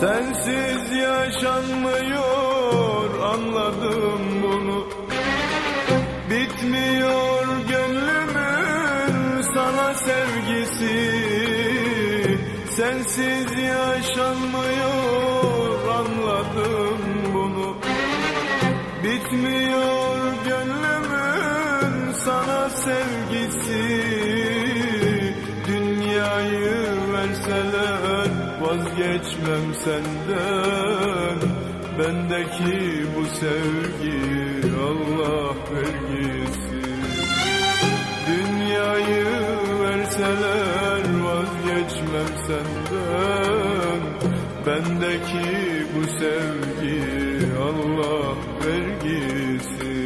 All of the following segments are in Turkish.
Sensiz yaşanmıyor anladım bunu. Bitmiyor gönlümün sana sevgisi. Sensiz yaşanmıyor anladım bunu. Bitmiyor gönlümün sana sevgisi vazgeçmem senden. Bendeki bu sevgi Allah vergisi. Dünyayı verseler vazgeçmem senden. Bendeki bu sevgi Allah vergisi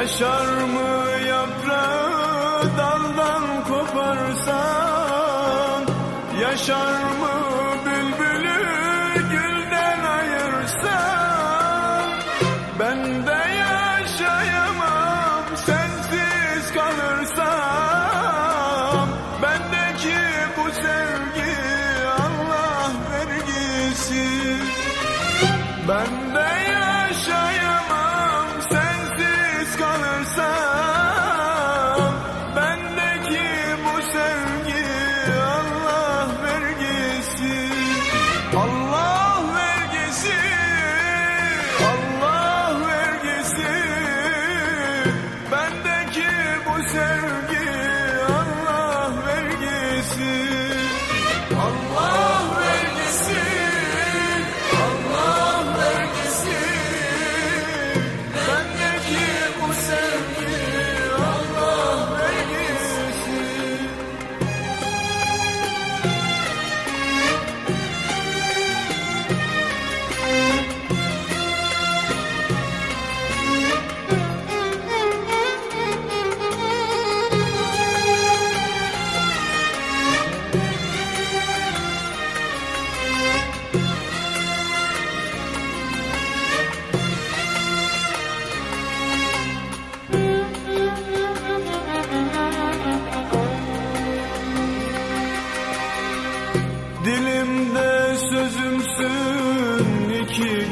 Yaşar mı yaprağı daldan koparsan? Yaşar mı bülbülü gülden ayırsan? Ben de yaşayamam sensiz kalırsam. Bendeki bu sevgi Allah vergisi. Ben de yaşayamam bu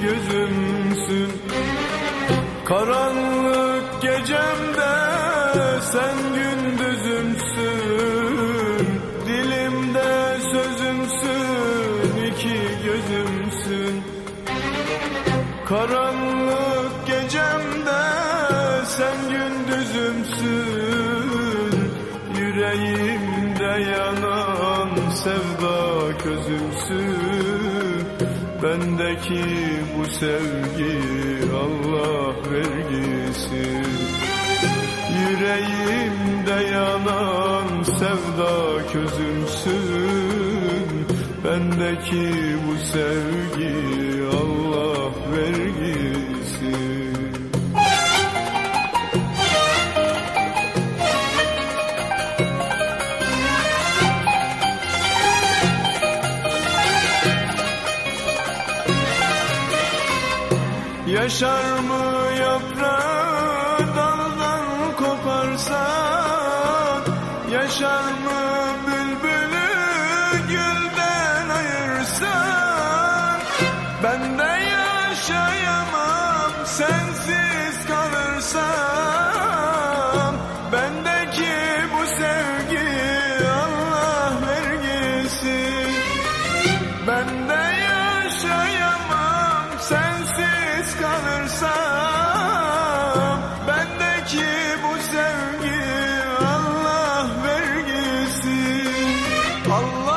iki gözümsün Karanlık gecemde sen gündüzümsün. Dilimde sözümsün, iki gözümsün. Karanlık gecemde sen gündüzümsün. Yüreğimde yanan sevda közümsün Bendeki bu sevgi Allah vergisi. Yüreğimde yanan sevda közümsün. Bendeki bu sevgi Yaşar mı yaprağı daldan koparsa? Yaşar mı bülbülü gülden ayırsa? Benden yaşayamam sensiz kalırsam. Bendeki bu sevgi Allah vergisi. Benden yaşayamam sensiz yalnız kalırsam Bendeki bu sevgi Allah vergisi. Allah